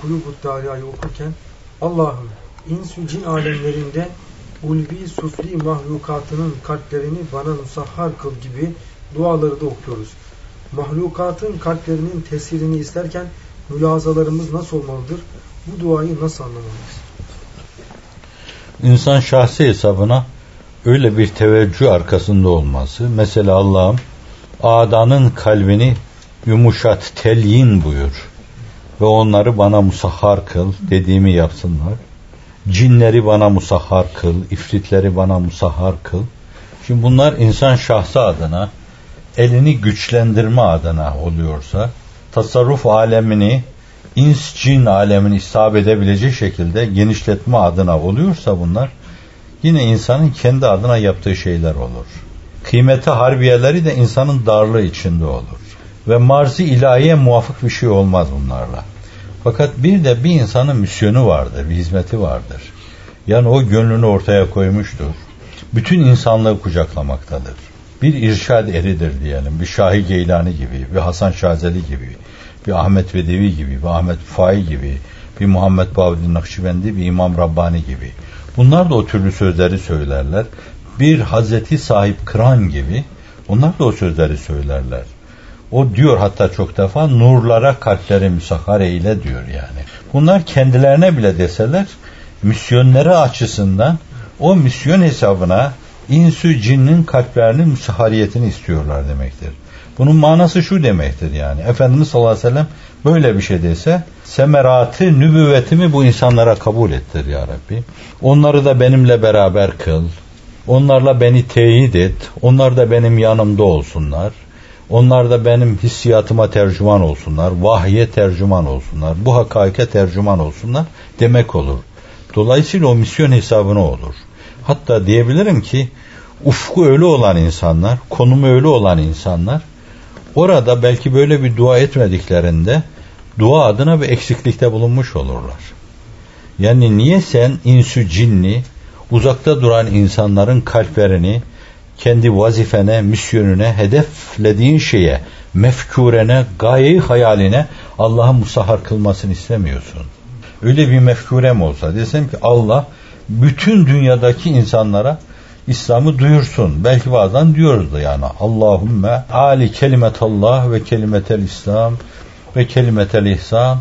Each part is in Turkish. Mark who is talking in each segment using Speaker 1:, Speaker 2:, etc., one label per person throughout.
Speaker 1: Kulubut Derya'yı okurken Allah'ım insü cin alemlerinde ulvi sufli mahlukatının kalplerini bana musahhar kıl gibi duaları da okuyoruz. Mahlukatın kalplerinin tesirini isterken mülazalarımız nasıl olmalıdır? Bu duayı nasıl anlamalıyız?
Speaker 2: İnsan şahsi hesabına öyle bir teveccüh arkasında olması. Mesela Allah'ım Ada'nın kalbini yumuşat, telyin buyur. Ve onları bana musahhar kıl, dediğimi yapsınlar. Cinleri bana musahhar kıl, ifritleri bana musahhar kıl. Şimdi bunlar insan şahsı adına, elini güçlendirme adına oluyorsa, tasarruf alemini, ins cin alemini isabet edebilecek şekilde genişletme adına oluyorsa bunlar, yine insanın kendi adına yaptığı şeyler olur. Kıymeti harbiyeleri de insanın darlığı içinde olur. Ve marzi ilahiye muvafık bir şey olmaz bunlarla. Fakat bir de bir insanın misyonu vardır, bir hizmeti vardır. Yani o gönlünü ortaya koymuştur. Bütün insanlığı kucaklamaktadır. Bir irşad eridir diyelim, bir Şahi Geylani gibi, bir Hasan Şazeli gibi, bir Ahmet Vedevi gibi, bir Ahmet Fai gibi, bir Muhammed Bahuddin Nakşibendi, bir İmam Rabbani gibi. Bunlar da o türlü sözleri söylerler. Bir Hazreti Sahip Kıran gibi onlar da o sözleri söylerler. O diyor hatta çok defa nurlara kalpleri müsahhar eyle diyor yani. Bunlar kendilerine bile deseler misyonları açısından o misyon hesabına insü cinnin kalplerinin müsahariyetini istiyorlar demektir. Bunun manası şu demektir yani. Efendimiz sallallahu aleyhi ve sellem böyle bir şey dese semeratı nübüvvetimi bu insanlara kabul ettir ya Rabbi. Onları da benimle beraber kıl. Onlarla beni teyit et. Onlar da benim yanımda olsunlar. Onlar da benim hissiyatıma tercüman olsunlar. Vahye tercüman olsunlar. Bu hakaike tercüman olsunlar demek olur. Dolayısıyla o misyon hesabına olur. Hatta diyebilirim ki ufku öyle olan insanlar, konumu öyle olan insanlar orada belki böyle bir dua etmediklerinde dua adına bir eksiklikte bulunmuş olurlar. Yani niye sen insü cinni uzakta duran insanların kalplerini kendi vazifene, misyonuna, hedeflediğin şeye, mefkurene, gayeyi hayaline Allah'ın musahhar kılmasını istemiyorsun. Öyle bir mefkurem olsa desem ki Allah bütün dünyadaki insanlara İslam'ı duyursun. Belki bazen diyoruz da yani Allahümme ali kelimetallah ve kelimetel İslam ve kelimetel ihsan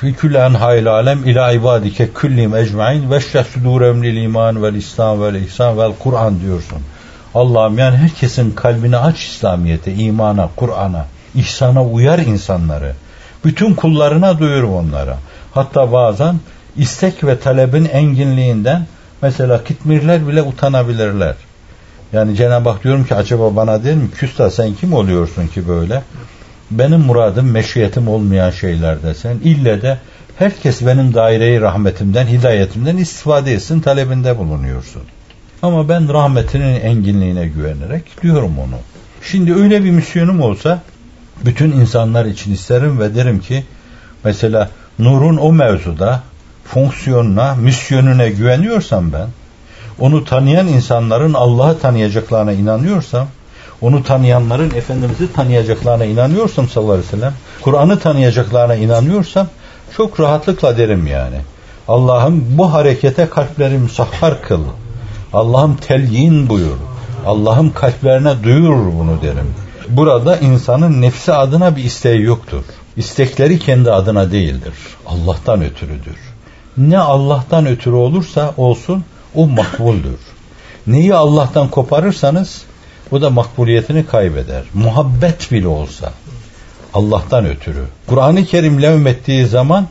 Speaker 2: fi külli enhayil alem ila ibadike küllim ecmain ve şreh sudurem lil iman vel İslam vel ihsan vel Kur'an diyorsun. Allah'ım yani herkesin kalbini aç İslamiyete, imana, Kur'an'a, ihsana uyar insanları. Bütün kullarına duyur onlara. Hatta bazen istek ve talebin enginliğinden mesela kitmirler bile utanabilirler. Yani Cenab-ı Hak diyorum ki acaba bana der mi küsta sen kim oluyorsun ki böyle? Benim muradım meşiyetim olmayan şeyler desen ille de herkes benim daireyi rahmetimden, hidayetimden istifade etsin talebinde bulunuyorsun. Ama ben rahmetinin enginliğine güvenerek diyorum onu. Şimdi öyle bir misyonum olsa bütün insanlar için isterim ve derim ki mesela nurun o mevzuda fonksiyonuna, misyonuna güveniyorsam ben, onu tanıyan insanların Allah'ı tanıyacaklarına inanıyorsam, onu tanıyanların Efendimiz'i tanıyacaklarına inanıyorsam sallallahu aleyhi ve sellem, Kur'an'ı tanıyacaklarına inanıyorsam çok rahatlıkla derim yani. Allah'ım bu harekete kalpleri musahhar kıl. Allah'ım telyin buyur. Allah'ım kalplerine duyur bunu derim. Burada insanın nefsi adına bir isteği yoktur. İstekleri kendi adına değildir. Allah'tan ötürüdür. Ne Allah'tan ötürü olursa olsun o makbuldür. Neyi Allah'tan koparırsanız o da makbuliyetini kaybeder. Muhabbet bile olsa Allah'tan ötürü. Kur'an-ı Kerim levmettiği zaman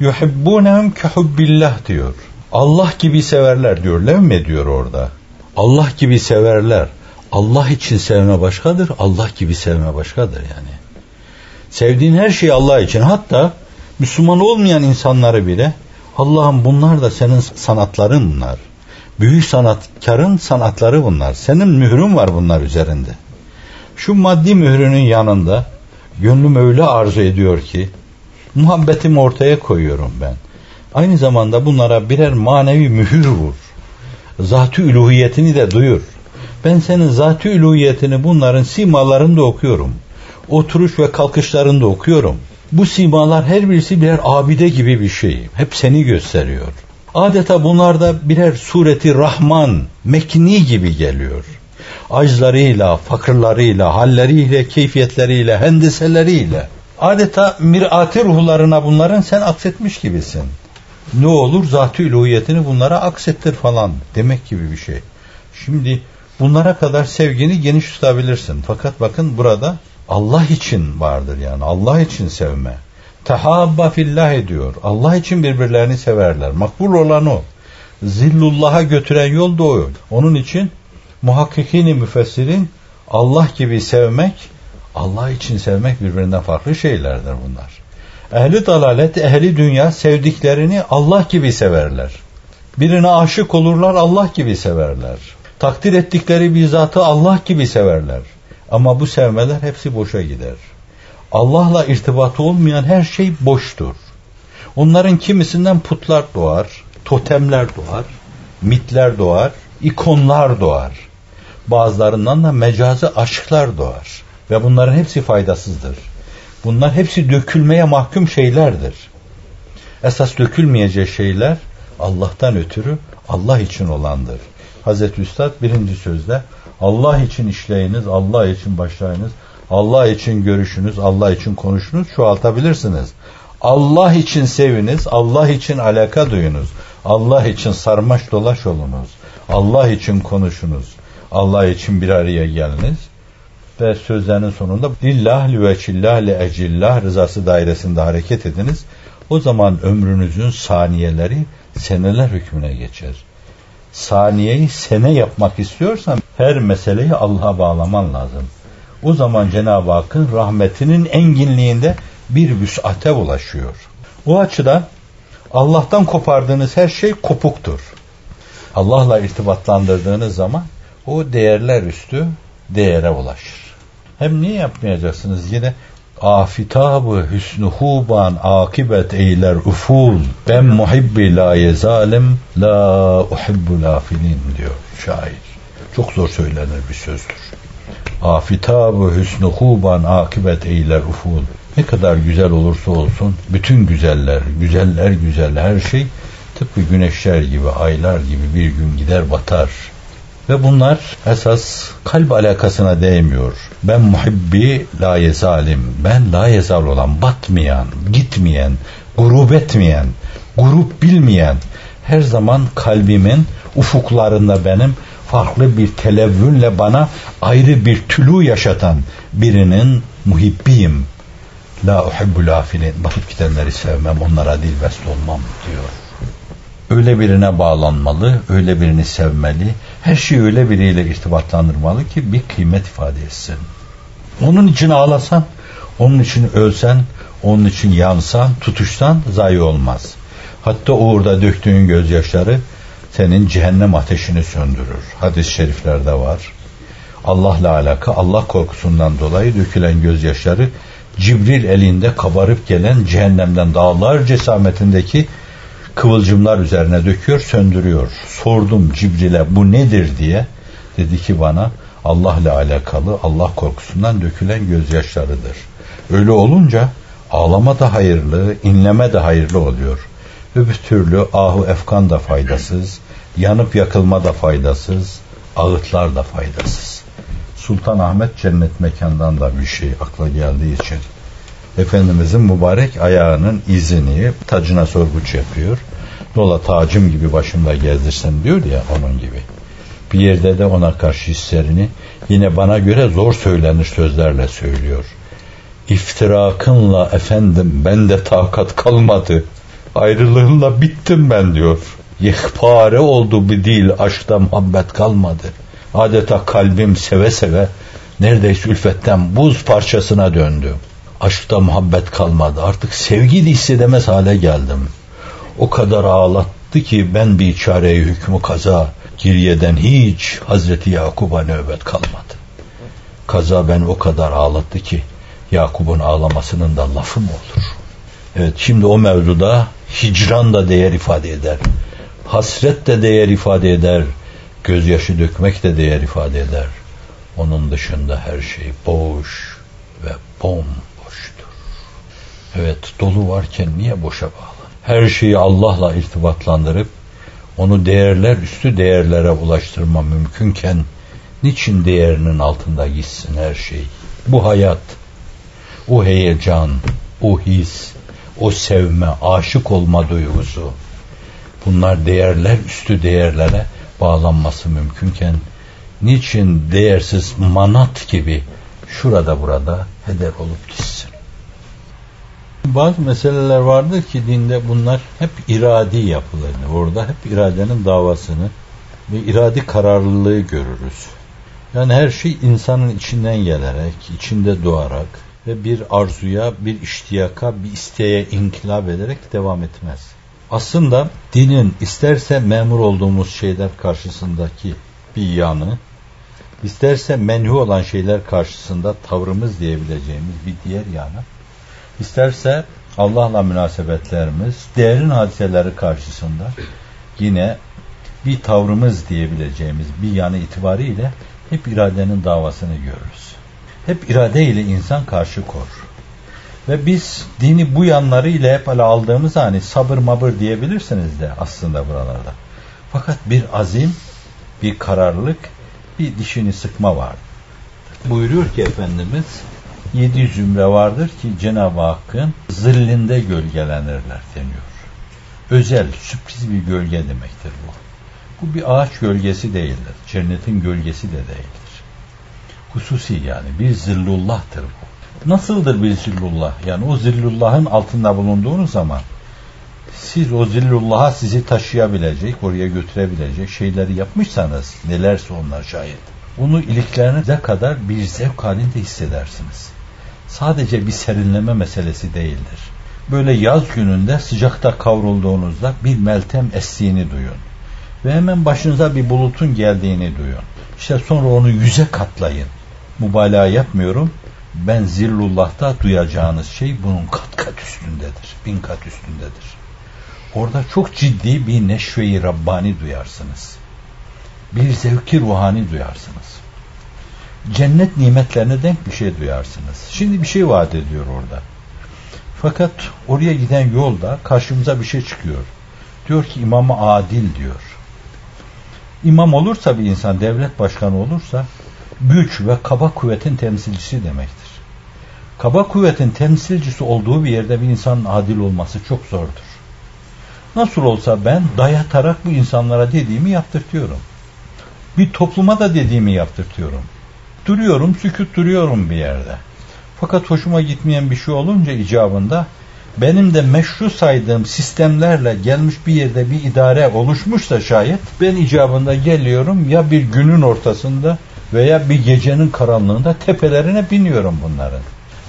Speaker 2: yuhibbunehum kehubbillah diyor. Allah gibi severler diyor. Levme diyor orada. Allah gibi severler. Allah için sevme başkadır. Allah gibi sevme başkadır yani. Sevdiğin her şey Allah için. Hatta Müslüman olmayan insanları bile Allah'ım bunlar da senin sanatların bunlar. Büyük sanatkarın sanatları bunlar. Senin mührün var bunlar üzerinde. Şu maddi mührünün yanında gönlüm öyle arzu ediyor ki muhabbetimi ortaya koyuyorum ben. Aynı zamanda bunlara birer manevi mühür vur. Zat-ı üluhiyetini de duyur. Ben senin zat-ı üluhiyetini bunların simalarında okuyorum. Oturuş ve kalkışlarında okuyorum. Bu simalar her birisi birer abide gibi bir şey. Hep seni gösteriyor. Adeta bunlar da birer sureti Rahman, Mekni gibi geliyor. Aclarıyla, fakırlarıyla, halleriyle, keyfiyetleriyle, hendiseleriyle. Adeta mirati ruhlarına bunların sen aksetmiş gibisin. Ne olur zat-ı üluhiyetini bunlara aksettir falan demek gibi bir şey. Şimdi bunlara kadar sevgini geniş tutabilirsin. Fakat bakın burada Allah için vardır yani. Allah için sevme. Tehabba fillah ediyor. Allah için birbirlerini severler. Makbul olan o. Zillullah'a götüren yol da o. Onun için muhakkikini müfessirin Allah gibi sevmek, Allah için sevmek birbirinden farklı şeylerdir bunlar. Ehli dalalet, ehli dünya sevdiklerini Allah gibi severler. Birine aşık olurlar, Allah gibi severler. Takdir ettikleri bir zatı Allah gibi severler. Ama bu sevmeler hepsi boşa gider. Allah'la irtibatı olmayan her şey boştur. Onların kimisinden putlar doğar, totemler doğar, mitler doğar, ikonlar doğar. Bazılarından da mecazi aşklar doğar. Ve bunların hepsi faydasızdır. Bunlar hepsi dökülmeye mahkum şeylerdir. Esas dökülmeyecek şeyler Allah'tan ötürü Allah için olandır. Hazreti Üstad birinci sözde Allah için işleyiniz, Allah için başlayınız, Allah için görüşünüz, Allah için konuşunuz, çoğaltabilirsiniz. Allah için seviniz, Allah için alaka duyunuz, Allah için sarmaş dolaş olunuz, Allah için konuşunuz, Allah için bir araya geliniz ve sözlerinin sonunda lillah lüveçillah le ecillah rızası dairesinde hareket ediniz. O zaman ömrünüzün saniyeleri seneler hükmüne geçer. Saniyeyi sene yapmak istiyorsan her meseleyi Allah'a bağlaman lazım. O zaman Cenab-ı Hakk'ın rahmetinin enginliğinde bir vüsate ulaşıyor. O açıdan Allah'tan kopardığınız her şey kopuktur. Allah'la irtibatlandırdığınız zaman o değerler üstü değere ulaşır. Hem niye yapmayacaksınız yine afitabı hüsnü huban akibet eyler uful ben muhibbi la yezalim la uhibbu lafilin diyor şair. Çok zor söylenir bir sözdür. Afitabı hüsnü huban akibet eyler uful. Ne kadar güzel olursa olsun bütün güzeller, güzeller güzel her şey tıpkı güneşler gibi, aylar gibi bir gün gider batar. Ve bunlar esas kalp alakasına değmiyor. Ben muhibbi la yezalim. Ben la yezal olan, batmayan, gitmeyen, grup etmeyen, grup bilmeyen, her zaman kalbimin ufuklarında benim farklı bir televvünle bana ayrı bir tülü yaşatan birinin muhibbiyim. La uhibbul afilin. Bakıp gidenleri sevmem, onlara dilbest olmam diyor. Öyle birine bağlanmalı, öyle birini sevmeli, her şeyi öyle biriyle irtibatlandırmalı ki bir kıymet ifade etsin. Onun için ağlasan, onun için ölsen, onun için yansan, tutuşsan zayi olmaz. Hatta uğurda döktüğün gözyaşları senin cehennem ateşini söndürür. Hadis-i şeriflerde var. Allah'la alaka, Allah korkusundan dolayı dökülen gözyaşları Cibril elinde kabarıp gelen cehennemden dağlar cesametindeki kıvılcımlar üzerine döküyor, söndürüyor. Sordum Cibril'e bu nedir diye. Dedi ki bana Allah'la alakalı Allah korkusundan dökülen gözyaşlarıdır. Öyle olunca ağlama da hayırlı, inleme de hayırlı oluyor. Öbür türlü ahu efkan da faydasız, yanıp yakılma da faydasız, ağıtlar da faydasız. Sultan Ahmet cennet mekandan da bir şey akla geldiği için Efendimizin mübarek ayağının izini tacına sorguç yapıyor. Dola tacım gibi başımda gezdirsen diyor ya onun gibi. Bir yerde de ona karşı hislerini yine bana göre zor söylenir sözlerle söylüyor. İftirakınla efendim bende takat kalmadı. Ayrılığınla bittim ben diyor. Yekpare oldu bir dil aşkta muhabbet kalmadı. Adeta kalbim seve seve neredeyse ülfetten buz parçasına döndü. Aşkta muhabbet kalmadı. Artık sevgi de hissedemez hale geldim. O kadar ağlattı ki ben bir çareyi hükmü kaza Giriyeden hiç Hazreti Yakub'a nöbet kalmadı. Kaza ben o kadar ağlattı ki Yakub'un ağlamasının da lafı mı olur? Evet şimdi o mevzuda hicran da değer ifade eder. Hasret de değer ifade eder. Gözyaşı dökmek de değer ifade eder. Onun dışında her şey boş ve bomboştur. Evet dolu varken niye boşa bağlı? Her şeyi Allah'la irtibatlandırıp onu değerler üstü değerlere ulaştırma mümkünken niçin değerinin altında gitsin her şey? Bu hayat, o heyecan, o his, o sevme, aşık olma duygusu bunlar değerler üstü değerlere bağlanması mümkünken niçin değersiz manat gibi şurada burada heder olup gitsin? Bazı meseleler vardır ki dinde bunlar hep iradi yapılır. Orada hep iradenin davasını ve iradi kararlılığı görürüz. Yani her şey insanın içinden gelerek, içinde doğarak ve bir arzuya, bir iştiyaka, bir isteğe inkılap ederek devam etmez. Aslında dinin isterse memur olduğumuz şeyler karşısındaki bir yanı, isterse menhu olan şeyler karşısında tavrımız diyebileceğimiz bir diğer yanı, isterse Allah'la münasebetlerimiz, değerin hadiseleri karşısında yine bir tavrımız diyebileceğimiz bir yanı itibariyle hep iradenin davasını görürüz. Hep irade ile insan karşı kor. Ve biz dini bu yanları ile hep ele aldığımız hani sabır mabır diyebilirsiniz de aslında buralarda. Fakat bir azim, bir kararlılık, bir dişini sıkma var. Buyuruyor ki Efendimiz, yedi zümre vardır ki Cenab-ı Hakk'ın zillinde gölgelenirler deniyor. Özel, sürpriz bir gölge demektir bu. Bu bir ağaç gölgesi değildir. Cennetin gölgesi de değildir. Hususi yani bir zillullah'tır bu. Nasıldır bir zillullah? Yani o zillullah'ın altında bulunduğunuz zaman siz o zillullah'a sizi taşıyabilecek, oraya götürebilecek şeyleri yapmışsanız nelerse onlar şayet. Bunu iliklerinize kadar bir zevk halinde hissedersiniz. Sadece bir serinleme meselesi değildir. Böyle yaz gününde sıcakta kavrulduğunuzda bir meltem estiğini duyun ve hemen başınıza bir bulutun geldiğini duyun. İşte sonra onu yüze katlayın. Mübalağa yapmıyorum. Ben zillullah'ta duyacağınız şey bunun kat kat üstündedir. Bin kat üstündedir. Orada çok ciddi bir neşve-i Rabbani duyarsınız. Bir zevki ruhani duyarsınız. Cennet nimetlerine denk bir şey duyarsınız. Şimdi bir şey vaat ediyor orada. Fakat oraya giden yolda karşımıza bir şey çıkıyor. Diyor ki imamı adil diyor. İmam olursa bir insan, devlet başkanı olursa güç ve kaba kuvvetin temsilcisi demektir. Kaba kuvvetin temsilcisi olduğu bir yerde bir insanın adil olması çok zordur. Nasıl olsa ben dayatarak bu insanlara dediğimi yaptırtıyorum. Bir topluma da dediğimi yaptırtıyorum. Duruyorum, sükut duruyorum bir yerde. Fakat hoşuma gitmeyen bir şey olunca icabında benim de meşru saydığım sistemlerle gelmiş bir yerde bir idare oluşmuşsa şayet ben icabında geliyorum ya bir günün ortasında veya bir gecenin karanlığında tepelerine biniyorum bunların.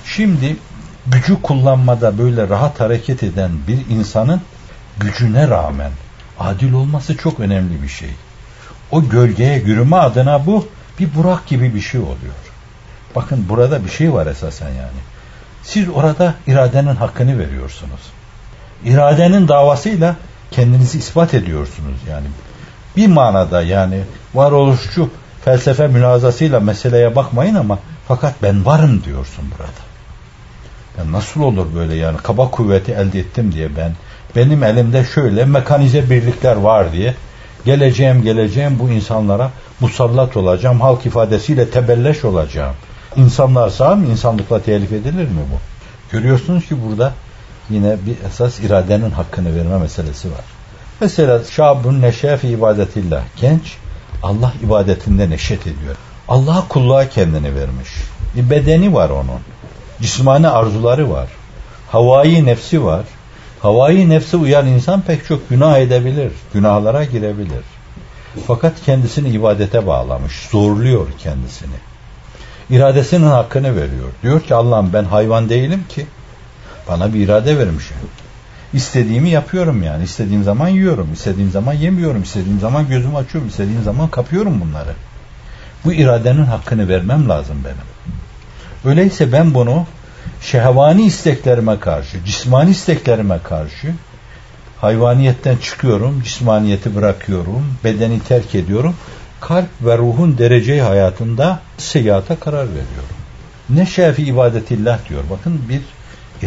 Speaker 2: Şimdi gücü kullanmada böyle rahat hareket eden bir insanın gücüne rağmen adil olması çok önemli bir şey. O gölgeye yürüme adına bu bir burak gibi bir şey oluyor. Bakın burada bir şey var esasen yani. Siz orada iradenin hakkını veriyorsunuz. İradenin davasıyla kendinizi ispat ediyorsunuz yani. Bir manada yani varoluşçu felsefe münazasıyla meseleye bakmayın ama fakat ben varım diyorsun burada. Ya nasıl olur böyle yani kaba kuvveti elde ettim diye ben benim elimde şöyle mekanize birlikler var diye geleceğim geleceğim bu insanlara musallat olacağım halk ifadesiyle tebelleş olacağım İnsanlar sağ mı? İnsanlıkla telif edilir mi bu? Görüyorsunuz ki burada yine bir esas iradenin hakkını verme meselesi var. Mesela şabun neşefi ibadetillah. Genç Allah ibadetinde neşet ediyor. Allah'a kulluğa kendini vermiş. Bir bedeni var onun. Cismani arzuları var. Havai nefsi var. Havai nefsi uyan insan pek çok günah edebilir. Günahlara girebilir. Fakat kendisini ibadete bağlamış. Zorluyor kendisini iradesinin hakkını veriyor. Diyor ki Allah'ım ben hayvan değilim ki. Bana bir irade vermişsin. İstediğimi yapıyorum yani. İstediğim zaman yiyorum, istediğim zaman yemiyorum, istediğim zaman gözümü açıyorum, istediğim zaman kapıyorum bunları. Bu iradenin hakkını vermem lazım benim. Öyleyse ben bunu şehvani isteklerime karşı, cismani isteklerime karşı hayvaniyetten çıkıyorum, cismaniyeti bırakıyorum, bedeni terk ediyorum kalp ve ruhun dereceyi hayatında seyahata karar veriyorum. Ne şefi ibadetillah diyor. Bakın bir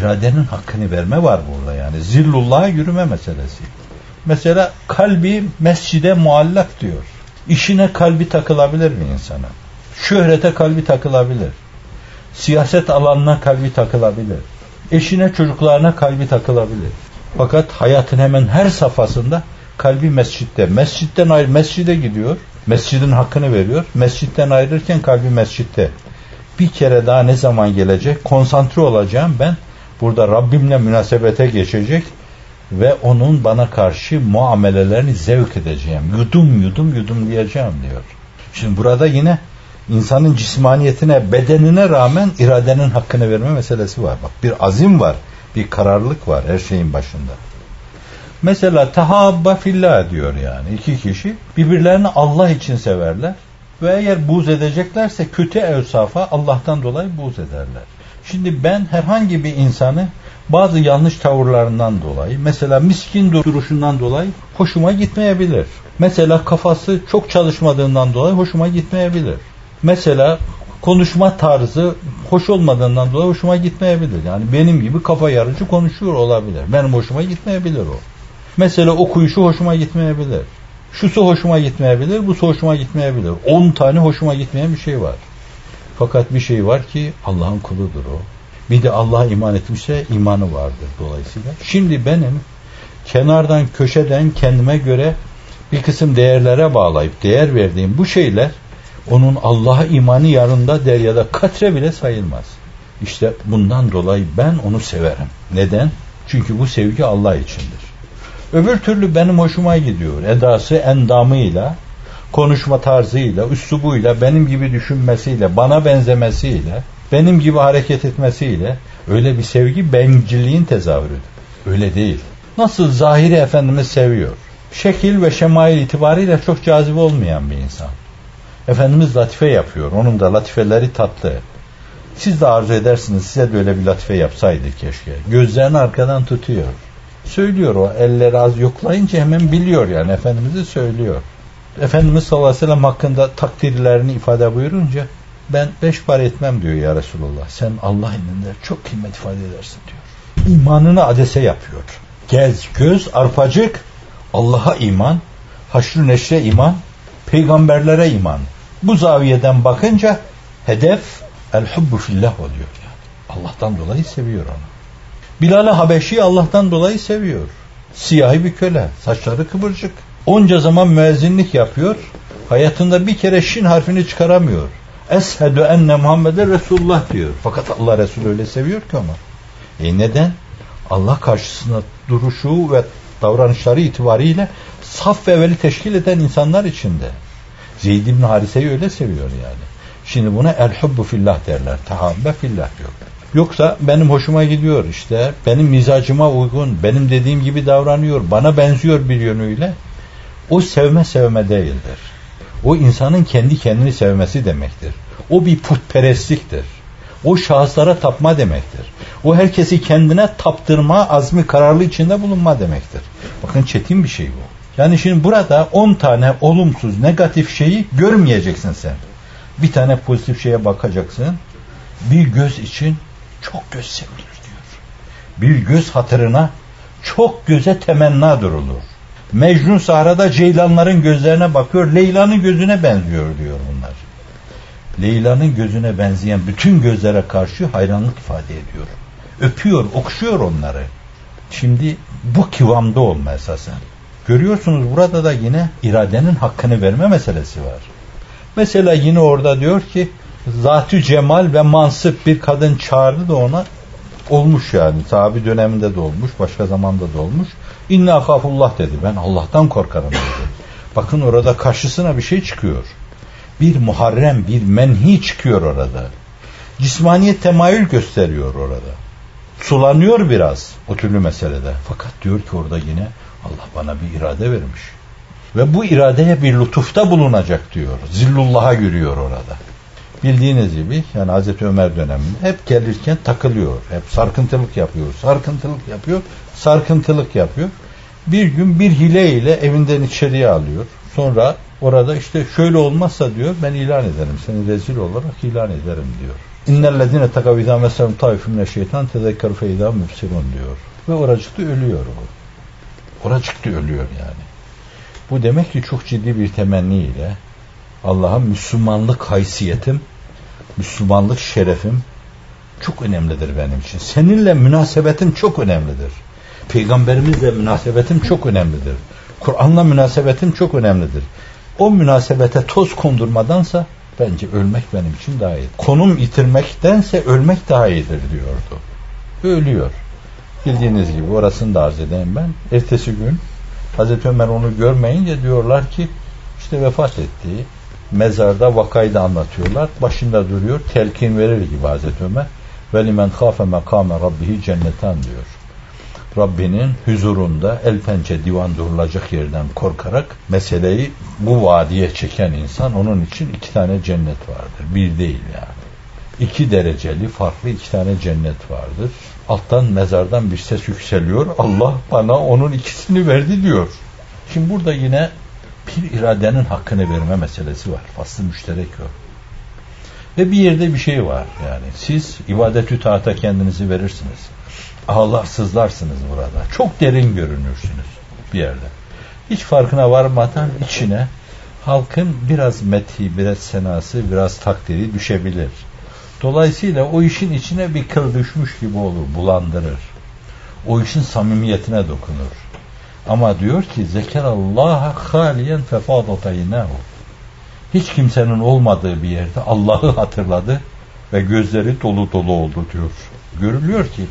Speaker 2: iradenin hakkını verme var burada yani. Zillullah'a yürüme meselesi. Mesela kalbi mescide muallak diyor. İşine kalbi takılabilir mi insana? Şöhrete kalbi takılabilir. Siyaset alanına kalbi takılabilir. Eşine çocuklarına kalbi takılabilir. Fakat hayatın hemen her safhasında kalbi mescitte. Mescitten ayrı mescide gidiyor. Mescidin hakkını veriyor. Mescitten ayrılırken kalbi mescitte. Bir kere daha ne zaman gelecek? Konsantre olacağım ben. Burada Rabbimle münasebete geçecek ve onun bana karşı muamelelerini zevk edeceğim. Yudum yudum yudum diyeceğim diyor. Şimdi burada yine insanın cismaniyetine, bedenine rağmen iradenin hakkını verme meselesi var. Bak bir azim var, bir kararlılık var her şeyin başında. Mesela tahabba fillah diyor yani. iki kişi birbirlerini Allah için severler ve eğer buz edeceklerse kötü evsafa Allah'tan dolayı buz ederler. Şimdi ben herhangi bir insanı bazı yanlış tavırlarından dolayı, mesela miskin duruşundan dolayı hoşuma gitmeyebilir. Mesela kafası çok çalışmadığından dolayı hoşuma gitmeyebilir. Mesela konuşma tarzı hoş olmadığından dolayı hoşuma gitmeyebilir. Yani benim gibi kafa yarıcı konuşuyor olabilir. Benim hoşuma gitmeyebilir o. Mesela okuyuşu hoşuma gitmeyebilir. Şusu hoşuma gitmeyebilir, bu hoşuma gitmeyebilir. 10 tane hoşuma gitmeyen bir şey var. Fakat bir şey var ki Allah'ın kuludur o. Bir de Allah'a iman etmişse imanı vardır dolayısıyla. Şimdi benim kenardan köşeden kendime göre bir kısım değerlere bağlayıp değer verdiğim bu şeyler onun Allah'a imanı yarında deryada katre bile sayılmaz. İşte bundan dolayı ben onu severim. Neden? Çünkü bu sevgi Allah içindir. Öbür türlü benim hoşuma gidiyor. Edası, endamıyla, konuşma tarzıyla, üslubuyla, benim gibi düşünmesiyle, bana benzemesiyle, benim gibi hareket etmesiyle öyle bir sevgi bencilliğin tezahürüdür. Öyle değil. Nasıl zahiri Efendimiz seviyor. Şekil ve şemail itibariyle çok cazip olmayan bir insan. Efendimiz latife yapıyor. Onun da latifeleri tatlı. Siz de arzu edersiniz size de öyle bir latife yapsaydı keşke. Gözlerini arkadan tutuyor. Söylüyor o elleri az yoklayınca hemen biliyor yani Efendimiz'i söylüyor. Efendimiz sallallahu aleyhi ve sellem hakkında takdirlerini ifade buyurunca ben beş para etmem diyor ya Resulullah. Sen Allah indinde çok kıymet ifade edersin diyor. İmanını adese yapıyor. Gez, göz, arpacık, Allah'a iman, haşr neşre iman, peygamberlere iman. Bu zaviyeden bakınca hedef el hubbu fillah oluyor yani. Allah'tan dolayı seviyor onu. Bilal-i Habeşi Allah'tan dolayı seviyor. Siyahi bir köle, saçları kıvırcık. Onca zaman müezzinlik yapıyor. Hayatında bir kere şin harfini çıkaramıyor. Eshedü enne Muhammeden Resulullah diyor. Fakat Allah Resulü öyle seviyor ki onu. E neden? Allah karşısında duruşu ve davranışları itibariyle saf ve veli teşkil eden insanlar içinde. Zeyd ibn Harise'yi öyle seviyor yani. Şimdi buna el hubbu fillah derler. Tahabbe fillah diyor. Yoksa benim hoşuma gidiyor işte. Benim mizacıma uygun. Benim dediğim gibi davranıyor. Bana benziyor bir yönüyle. O sevme sevme değildir. O insanın kendi kendini sevmesi demektir. O bir putperestliktir. O şahıslara tapma demektir. O herkesi kendine taptırma, azmi kararlı içinde bulunma demektir. Bakın çetin bir şey bu. Yani şimdi burada 10 tane olumsuz, negatif şeyi görmeyeceksin sen. Bir tane pozitif şeye bakacaksın. Bir göz için çok göz sevilir diyor. Bir göz hatırına çok göze temenna durulur. Mecnun Sahra'da ceylanların gözlerine bakıyor. Leyla'nın gözüne benziyor diyor bunlar. Leyla'nın gözüne benzeyen bütün gözlere karşı hayranlık ifade ediyor. Öpüyor, okşuyor onları. Şimdi bu kıvamda olma esasen. Görüyorsunuz burada da yine iradenin hakkını verme meselesi var. Mesela yine orada diyor ki zatü cemal ve mansıp bir kadın çağırdı da ona olmuş yani. Sahabi döneminde de olmuş, başka zamanda da olmuş. İnna akafullah dedi. Ben Allah'tan korkarım dedi. Bakın orada karşısına bir şey çıkıyor. Bir muharrem, bir menhi çıkıyor orada. Cismaniyet temayül gösteriyor orada. Sulanıyor biraz o türlü meselede. Fakat diyor ki orada yine Allah bana bir irade vermiş. Ve bu iradeye bir lütufta bulunacak diyor. Zillullah'a yürüyor orada. Bildiğiniz gibi yani Hazreti Ömer döneminde hep gelirken takılıyor. Hep sarkıntılık yapıyor. Sarkıntılık yapıyor. Sarkıntılık yapıyor. Bir gün bir hile ile evinden içeriye alıyor. Sonra orada işte şöyle olmazsa diyor ben ilan ederim. Seni rezil olarak ilan ederim diyor. İnnellezine tekav izâ meselum taifun mine şeytan tezekkeru fe izâ diyor. Ve oracıkta ölüyor o. Oracıkta ölüyor yani. Bu demek ki çok ciddi bir temenniyle Allah'a Müslümanlık haysiyetim, Müslümanlık şerefim çok önemlidir benim için. Seninle münasebetim çok önemlidir. Peygamberimizle münasebetim çok önemlidir. Kur'an'la münasebetim çok önemlidir. O münasebete toz kondurmadansa bence ölmek benim için daha iyi. Konum yitirmektense ölmek daha iyidir diyordu. Ölüyor. Bildiğiniz gibi orasını da arz edeyim ben. Ertesi gün Hazreti Ömer onu görmeyince diyorlar ki işte vefat ettiği mezarda vakayı da anlatıyorlar. Başında duruyor. Telkin verir gibi Hazreti Ömer. Ve limen khafe mekame rabbihi cennetan diyor. Rabbinin huzurunda el pençe divan durulacak yerden korkarak meseleyi bu vadiye çeken insan onun için iki tane cennet vardır. Bir değil yani. İki dereceli farklı iki tane cennet vardır. Alttan mezardan bir ses yükseliyor. Allah bana onun ikisini verdi diyor. Şimdi burada yine bir iradenin hakkını verme meselesi var. Faslı müşterek o. Ve bir yerde bir şey var yani. Siz ibadetü taata kendinizi verirsiniz. Ağlar sızlarsınız burada. Çok derin görünürsünüz bir yerde. Hiç farkına varmadan içine halkın biraz methi, biraz senası, biraz takdiri düşebilir. Dolayısıyla o işin içine bir kıl düşmüş gibi olur, bulandırır. O işin samimiyetine dokunur. Ama diyor ki zekerallaha haliyen fefadataynahu. Hiç kimsenin olmadığı bir yerde Allah'ı hatırladı ve gözleri dolu dolu oldu diyor. Görülüyor ki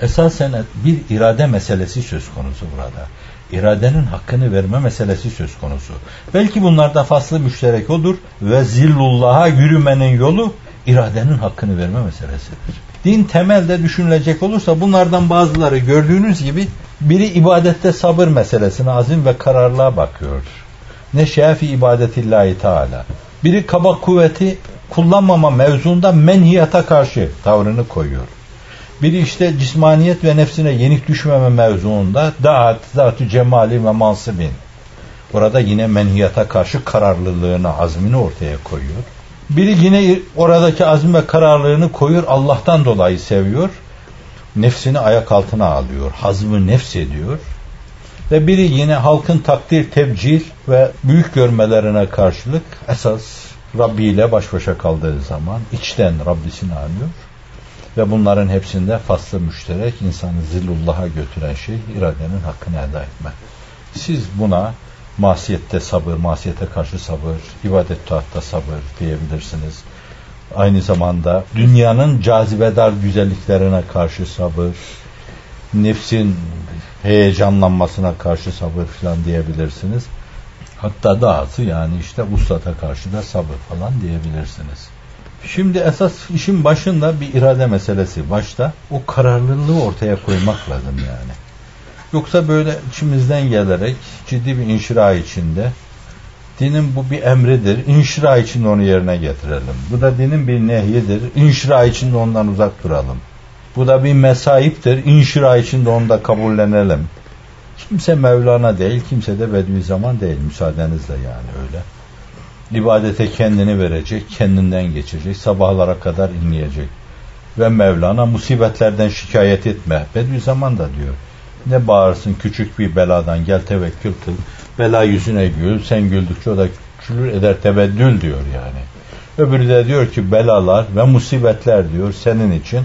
Speaker 2: esasen bir irade meselesi söz konusu burada. İradenin hakkını verme meselesi söz konusu. Belki bunlarda faslı müşterek odur ve zillullah'a yürümenin yolu iradenin hakkını verme meselesidir. Din temelde düşünülecek olursa bunlardan bazıları gördüğünüz gibi biri ibadette sabır meselesine azim ve kararlılığa bakıyor. Ne şefi ibadetillahi teala. Biri kaba kuvveti kullanmama mevzunda menhiyata karşı tavrını koyuyor. Biri işte cismaniyet ve nefsine yenik düşmeme mevzuunda daat, zatü cemali ve mansibin. Burada yine menhiyata karşı kararlılığını, azmini ortaya koyuyor. Biri yine oradaki azim ve kararlılığını koyuyor, Allah'tan dolayı seviyor. Nefsini ayak altına alıyor, hazmı nefs ediyor. Ve biri yine halkın takdir, tebcil ve büyük görmelerine karşılık esas Rabbi ile baş başa kaldığı zaman içten Rabbisini anıyor. Ve bunların hepsinde faslı müşterek insanı zillullah'a götüren şey iradenin hakkını eda etmek. Siz buna masiyette sabır, masiyete karşı sabır, ibadet taatta sabır diyebilirsiniz. Aynı zamanda dünyanın cazibedar güzelliklerine karşı sabır, nefsin heyecanlanmasına karşı sabır falan diyebilirsiniz. Hatta dahası yani işte uslata karşı da sabır falan diyebilirsiniz. Şimdi esas işin başında bir irade meselesi başta. O kararlılığı ortaya koymak lazım yani. Yoksa böyle içimizden gelerek ciddi bir inşira içinde dinin bu bir emridir. İnşira içinde onu yerine getirelim. Bu da dinin bir nehyidir. İnşira içinde ondan uzak duralım. Bu da bir mesaiptir. İnşira içinde onu da kabullenelim. Kimse Mevlana değil, kimse de Bediüzzaman değil. Müsaadenizle yani öyle. İbadete kendini verecek, kendinden geçecek, sabahlara kadar inleyecek. Ve Mevlana musibetlerden şikayet etme. Bediüzzaman da diyor. Ne bağırsın küçük bir beladan gel tevekkül kıl. Bela yüzüne gül. Sen güldükçe o da küçülür eder tebeddül diyor yani. Öbürü de diyor ki belalar ve musibetler diyor senin için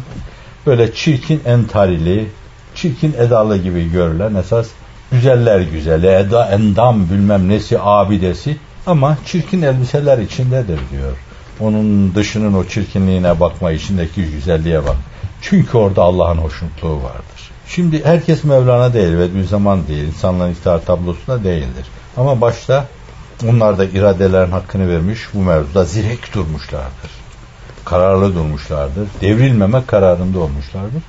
Speaker 2: böyle çirkin entarili, çirkin edalı gibi görülen esas güzeller güzeli, eda endam bilmem nesi abidesi ama çirkin elbiseler içindedir diyor. Onun dışının o çirkinliğine bakma, içindeki güzelliğe bak. Çünkü orada Allah'ın hoşnutluğu vardır. Şimdi herkes Mevlana değil ve bir zaman değil, insanların iftihar tablosunda değildir. Ama başta onlar da iradelerin hakkını vermiş, bu mevzuda zirek durmuşlardır. Kararlı durmuşlardır. Devrilmeme kararında olmuşlardır.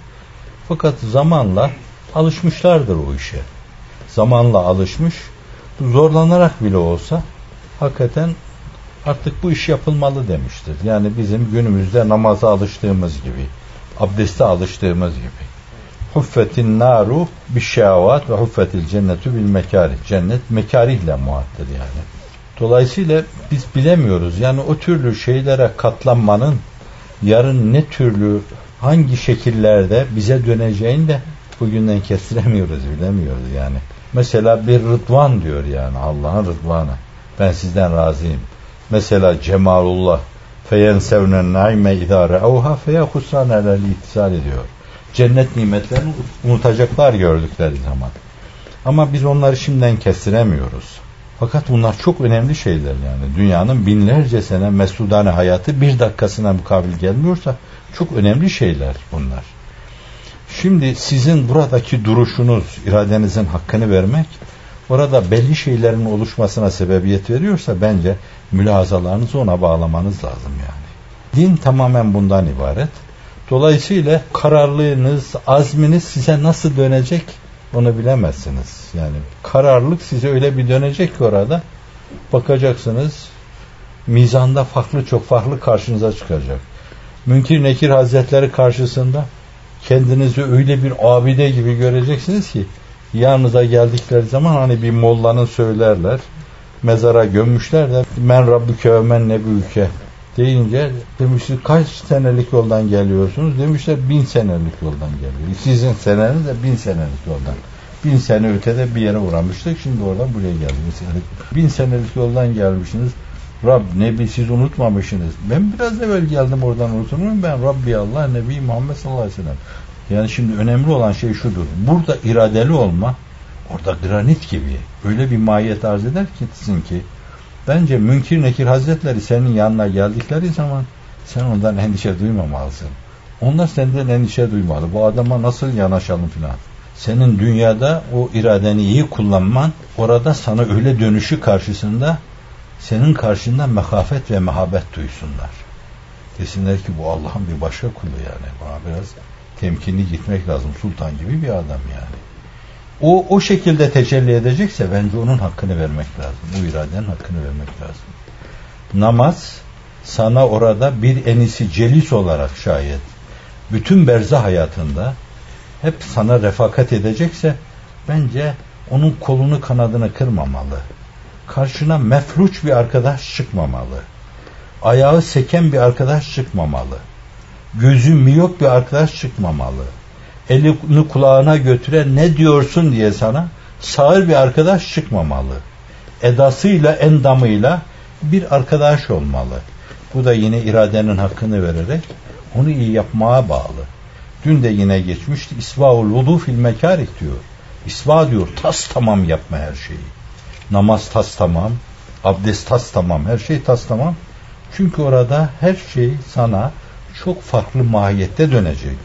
Speaker 2: Fakat zamanla alışmışlardır o işe. Zamanla alışmış, zorlanarak bile olsa hakikaten artık bu iş yapılmalı demiştir. Yani bizim günümüzde namaza alıştığımız gibi, abdeste alıştığımız gibi. Huffetin naru bir şehavat ve huffetil cennetu bil mekarih. Cennet mekarihle muhattır yani. Dolayısıyla biz bilemiyoruz. Yani o türlü şeylere katlanmanın yarın ne türlü hangi şekillerde bize döneceğini de bugünden kestiremiyoruz, bilemiyoruz yani. Mesela bir rıdvan diyor yani Allah'ın rıdvanı. Ben sizden razıyım. Mesela cemalullah feyensevnen naime idâ re'avha feya husran ediyor. Cennet nimetlerini unutacaklar gördükleri zaman. Ama biz onları şimdiden kestiremiyoruz. Fakat bunlar çok önemli şeyler yani. Dünyanın binlerce sene mesudane hayatı bir dakikasına mukabil gelmiyorsa çok önemli şeyler bunlar. Şimdi sizin buradaki duruşunuz, iradenizin hakkını vermek, orada belli şeylerin oluşmasına sebebiyet veriyorsa bence mülazalarınızı ona bağlamanız lazım yani. Din tamamen bundan ibaret. Dolayısıyla kararlılığınız, azminiz size nasıl dönecek onu bilemezsiniz. Yani kararlılık size öyle bir dönecek ki orada bakacaksınız mizanda farklı çok farklı karşınıza çıkacak. Münkir Nekir Hazretleri karşısında kendinizi öyle bir abide gibi göreceksiniz ki yanınıza geldikleri zaman hani bir mollanın söylerler mezara gömmüşler de men rabbüke ve men nebüke deyince demişler kaç senelik yoldan geliyorsunuz demişler bin senelik yoldan geliyor sizin seneniz de bin senelik yoldan bin sene ötede bir yere uğramıştık şimdi oradan buraya geldik bin senelik yoldan gelmişsiniz Rab Nebi siz unutmamışsınız. Ben biraz evvel geldim oradan unuturum. Ben Rabbi Allah Nebi Muhammed sallallahu aleyhi ve sellem. Yani şimdi önemli olan şey şudur. Burada iradeli olma orada granit gibi öyle bir mahiyet arz eder ki bence Münkir Nekir Hazretleri senin yanına geldikleri zaman sen ondan endişe duymamalısın. Onlar senden endişe duymalı. Bu adama nasıl yanaşalım filan. Senin dünyada o iradeni iyi kullanman orada sana öyle dönüşü karşısında senin karşında mehafet ve mehabet duysunlar. Desinler ki bu Allah'ın bir başka kulu yani. Buna biraz temkinli gitmek lazım. Sultan gibi bir adam yani. O, o şekilde tecelli edecekse bence onun hakkını vermek lazım. Bu iradenin hakkını vermek lazım. Namaz sana orada bir enisi celis olarak şayet bütün berza hayatında hep sana refakat edecekse bence onun kolunu kanadını kırmamalı karşına mefluç bir arkadaş çıkmamalı. Ayağı seken bir arkadaş çıkmamalı. Gözü miyop bir arkadaş çıkmamalı. Elini kulağına götüren ne diyorsun diye sana sağır bir arkadaş çıkmamalı. Edasıyla, endamıyla bir arkadaş olmalı. Bu da yine iradenin hakkını vererek onu iyi yapmaya bağlı. Dün de yine geçmişti. İsvaul vudu fil mekarik diyor. İsva diyor tas tamam yapma her şeyi. Namaz tas tamam, abdest tas tamam, her şey tas tamam. Çünkü orada her şey sana çok farklı mahiyette dönecek.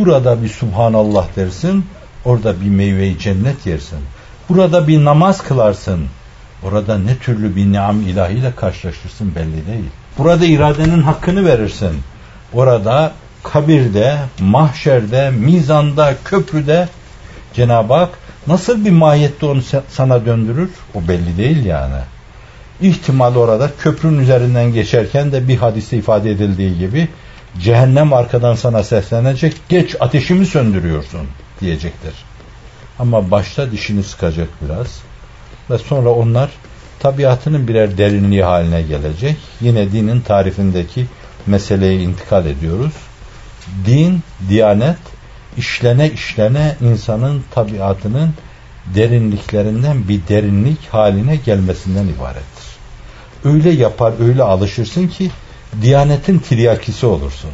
Speaker 2: Burada bir subhanallah dersin, orada bir meyveyi cennet yersin. Burada bir namaz kılarsın, orada ne türlü bir niam ilahiyle karşılaşırsın belli değil. Burada iradenin hakkını verirsin. Orada kabirde, mahşerde, mizanda, köprüde Cenab-ı Hak Nasıl bir mahiyette onu sana döndürür? O belli değil yani. İhtimal orada köprünün üzerinden geçerken de bir hadiste ifade edildiği gibi cehennem arkadan sana seslenecek geç ateşimi söndürüyorsun diyecektir. Ama başta dişini sıkacak biraz ve sonra onlar tabiatının birer derinliği haline gelecek. Yine dinin tarifindeki meseleye intikal ediyoruz. Din, diyanet işlene işlene insanın tabiatının derinliklerinden bir derinlik haline gelmesinden ibarettir. Öyle yapar, öyle alışırsın ki diyanetin tiryakisi olursun.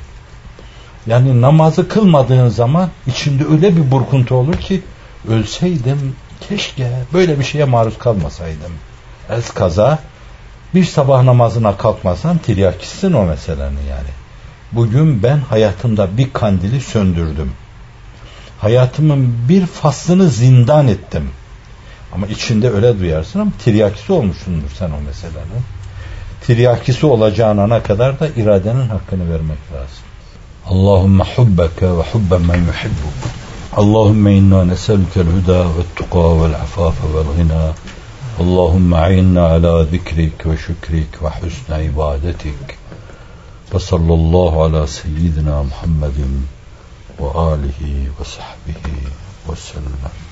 Speaker 2: Yani namazı kılmadığın zaman içinde öyle bir burkuntu olur ki ölseydim keşke böyle bir şeye maruz kalmasaydım. Ez kaza bir sabah namazına kalkmasan tiryakisin o meselenin yani. Bugün ben hayatımda bir kandili söndürdüm hayatımın bir faslını zindan ettim. Ama içinde öyle duyarsın ama tiryakisi olmuşsundur sen o meselenin tiryakisi olacağın ana kadar da iradenin hakkını vermek lazım. Allahümme hubbeke ve hubben men yuhibbuk. Allahümme inna neselükel huda ve tuqa vel afafe vel gina. Allahümme a'inna ala zikrik ve şükrik ve husne ibadetik. Ve sallallahu ala seyyidina Muhammedin ve alihi ve sahbihi ve sellem.